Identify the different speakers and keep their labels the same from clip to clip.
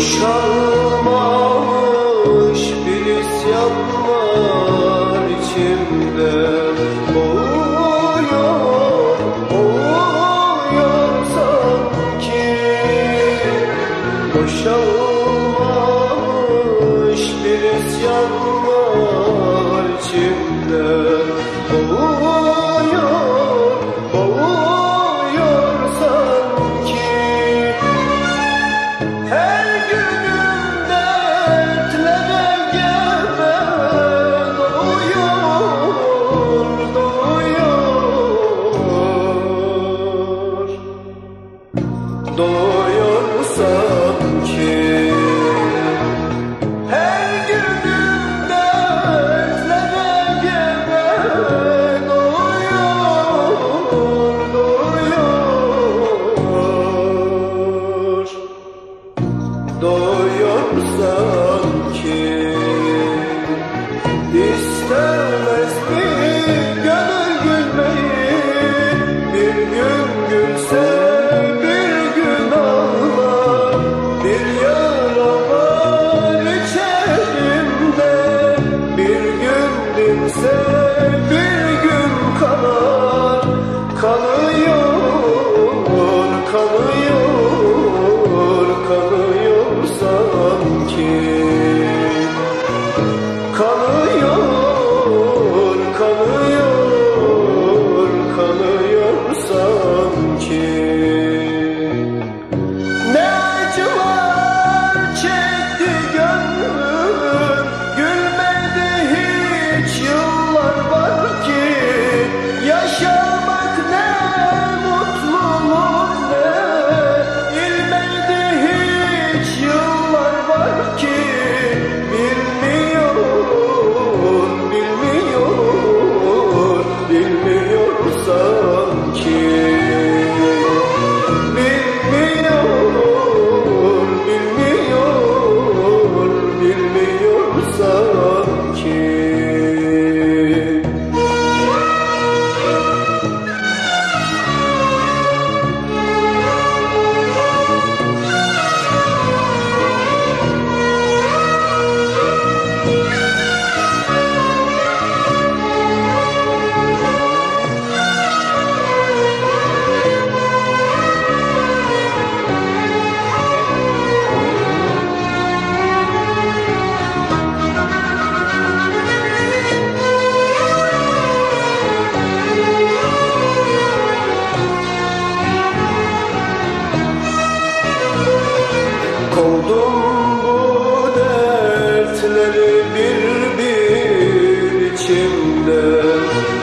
Speaker 1: show.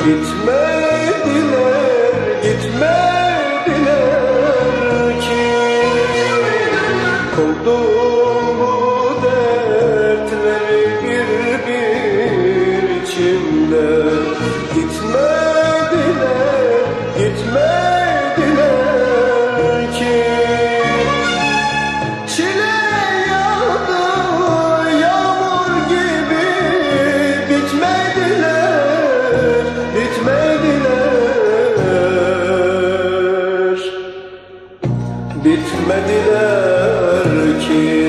Speaker 1: Gitmediler, bitmediler ki.